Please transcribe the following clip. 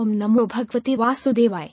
ओम नमो भगवते वासुदेवाय।